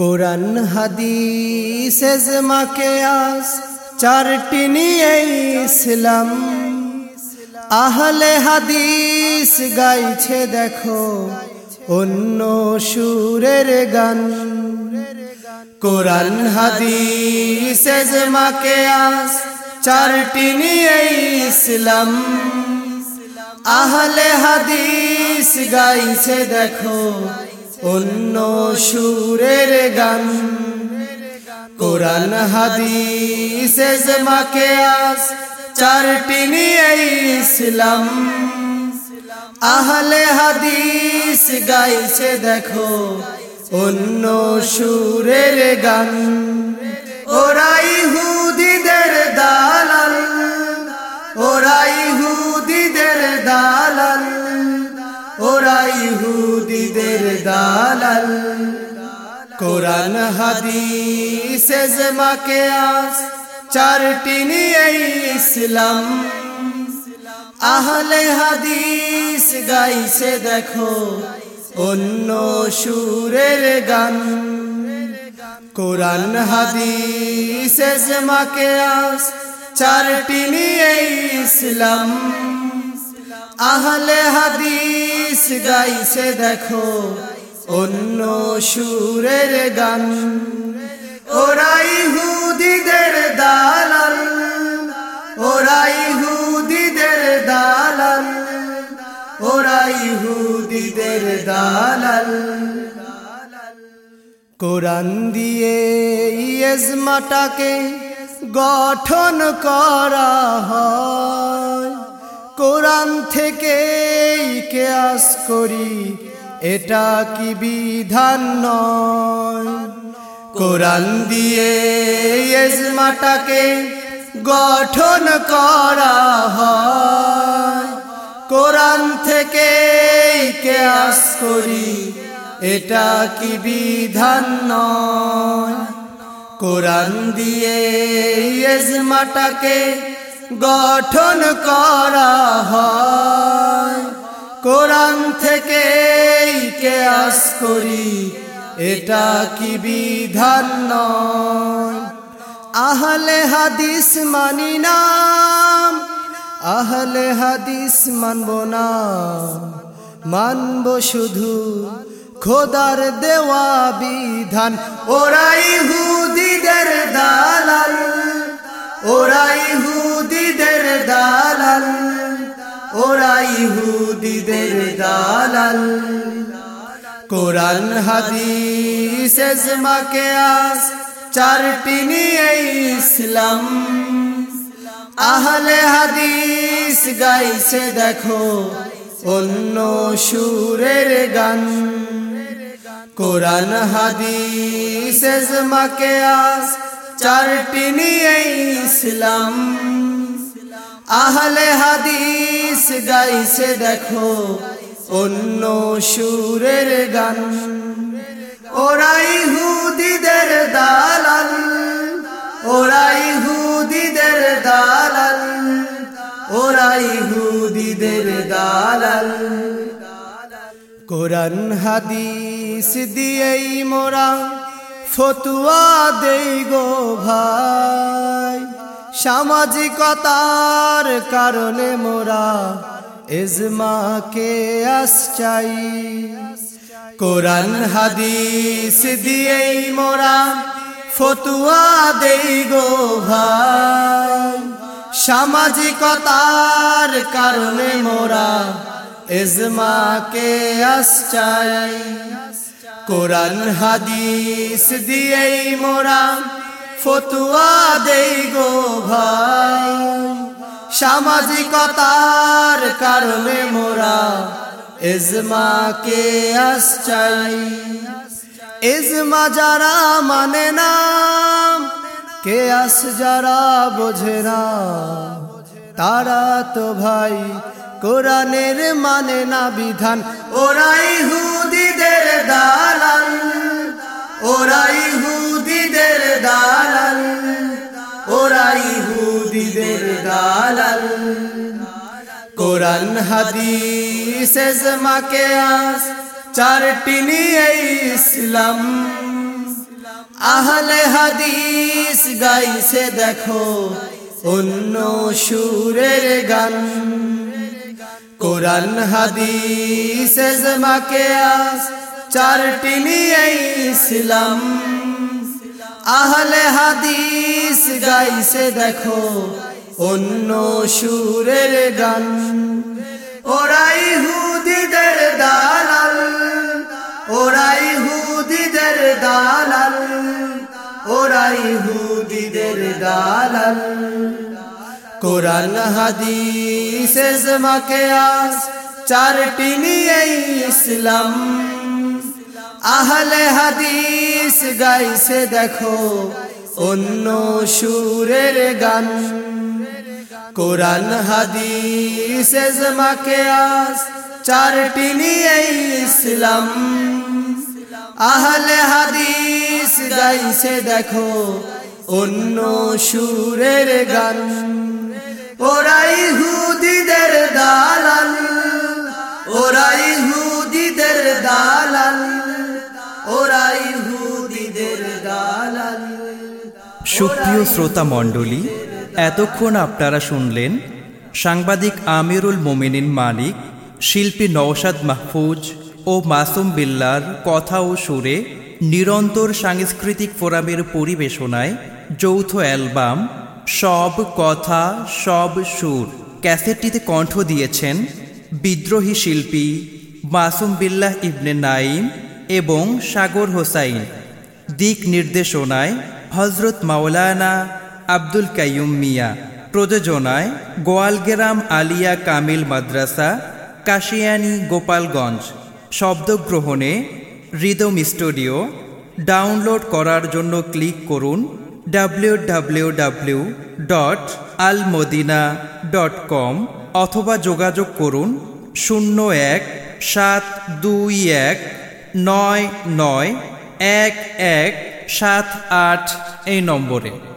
কোরআন, হাদিস মাকে আস চারটি নিয়ে ইসলাম। আহলে হাদিস গাইছে দেখো, অন্য সুরের গান। কোরআন, হাদিস মাকে আস চারটি নিয়ে ইসলাম। আহলে হাদিস গাইছে দেখো অন্য সুরের গান। কোরআন, হাদিস মাকে আস চারটি নিয়ে ইসলাম। আহলে হাদিস গাইছে, দেখো, অন্য সুরের গান। ওরাই হুদিদের দালাল ওরাই হুদিদের দালাল। হুদিদের দালাল। কোরআন, হাদিস মাকে আস চারটি নিয়ে ইসলাম। আহলে হাদিস গাইছে, দেখো, অন্য সুরের গান। কোরআন, হাদিস মাকে আস চারটি নিয়ে ইসলাম। আহলে হাদিস গাইছে দেখো, অন্য সুরের গান। ওরাই হুদিদের দালাল ওরাই হুদিদের দালাল ওরাই হুদিদের দালাল। কোরআন দিয়ে ইয়েজমাটাকে গঠন করা হয়। কোরআন থেকে কেয়াস করি, এটা কি বিধান নয়? কোরআন দিয়ে এজমাটাকে গঠন করা হয়। কোরআন থেকে কেয়াস করি, এটা কি বিধান নয়? কোরআন দিয়ে এজমাটাকে গঠন করা হয়। কোরআন থেকে কেয়াস করি, এটা কি বিধান নয়? আহলে হাদিস মানি নাম আহলে হাদিস মানব না। মানব শুধু খোদার দেওয়া বিধান। ওরাই হুদিদের দালাল ওরাই দালাল ওরাই হুদিদের দালাল। কোরআন, হাদিস মাকে আস চারটি নিয়ে ইসলাম। আহলে হাদিস গাইছে, দেখো, অন্য সুরের গান। কোরআন, হাদিস মাকে আস চারটি নিয়ে ইসলাম। আহলে হাদিস গাইছে দেখো, অন্য সুরের গান। ওরাই হুদিদের দালাল ওরাই হুদিদের দালাল ওরাই হুদিদের দালাল। কোরআন হাদিস দিয়েই মোরা ফতুয়া দেই গো ভাই। সামাজিকতার কারণে মোরা এজমাকে আস চাই কোরআন, হাদিস দিয়েই মোরা ফতুয়া দেই গো ভাই। সামাজিকতার কারণে মোরা এজমাকে আস চাই কোরআন, হাদিস দিয়েই মোরা ফতুয়া দেই গো ভাই। সামাজিকতার কারণে মোরা এজমাকে আস চাই এজমা যারা মানে না কে আস যারা বোঝে না, তারা তো ভাই কোরআনের মানে না বিধান। ওরাই হুদিদের দালাল ওরাই হুদিদের দালাল, ওরাই হুদিদের দালাল। কোরআন, হাদিস মাকে আস চারটি নিয়ে ইসলাম। আহলে হাদিস গাইছে, দেখো, অন্য সুরের গান। কোরআন, হাদিস এজমাকে আস চারটি নিয়ে ইসলাম। আহলে হাদিস গাইছে দেখো, অন্য সুরের গান। ওরাই হুদিদের দালাল ওরাই হুদিদের দালাল ওরাই হুদিদের দালাল। কোরআন, হাদিস এজমাকে আস চারটি নিয়ে ইসলাম। আহলে হাদিস গাইছে দেখো, অন্য সুরের গান। কোরআন, হাদিস এজমাকে আস চারটি নিয়ে ইসলাম। আহলে হাদিস গাইছে দেখো, অন্য সুরের গান। ওরাই হুদিদের দালাল ওরাই হুদিদের দালাল। সুপ্রিয় শ্রোতা মণ্ডলী, এতক্ষণ আপনারা শুনলেন সাংবাদিক আমিরুল মোমিনিন মানিক, শিল্পী নওশাদ মাহফুজ ও মাসুম বিল্লার কথা ও সুরে নিরন্তর সাংস্কৃতিক ফোরামের পরিবেশনায় যৌথ অ্যালবাম সব কথা, সব সুর ক্যাসেটটিতে কণ্ঠ দিয়েছেন বিদ্রোহী শিল্পী মাসুম বিল্লাহ ইবনে নাইম এবং সাগর হোসাইন। দিক নির্দেশনায় হজরত মাওলানা আব্দুল কাইয়ুম মিয়া, প্রযোজনায় গোয়ালগেরাম আলিয়া কামিল মাদ্রাসা, কাশিয়ানি গোপালগঞ্জ। শব্দগ্রহণে রিদম স্টুডিও, ডাউনলোড করার জন্য ক্লিক করুন ডাব্লিউ ডট ডট কম অথবা যোগাযোগ করুন শূন্য এক সাত দুই এক নয় নয় এক এক সাত আট এই নম্বরে।